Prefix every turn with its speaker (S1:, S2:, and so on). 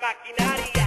S1: maquinaria.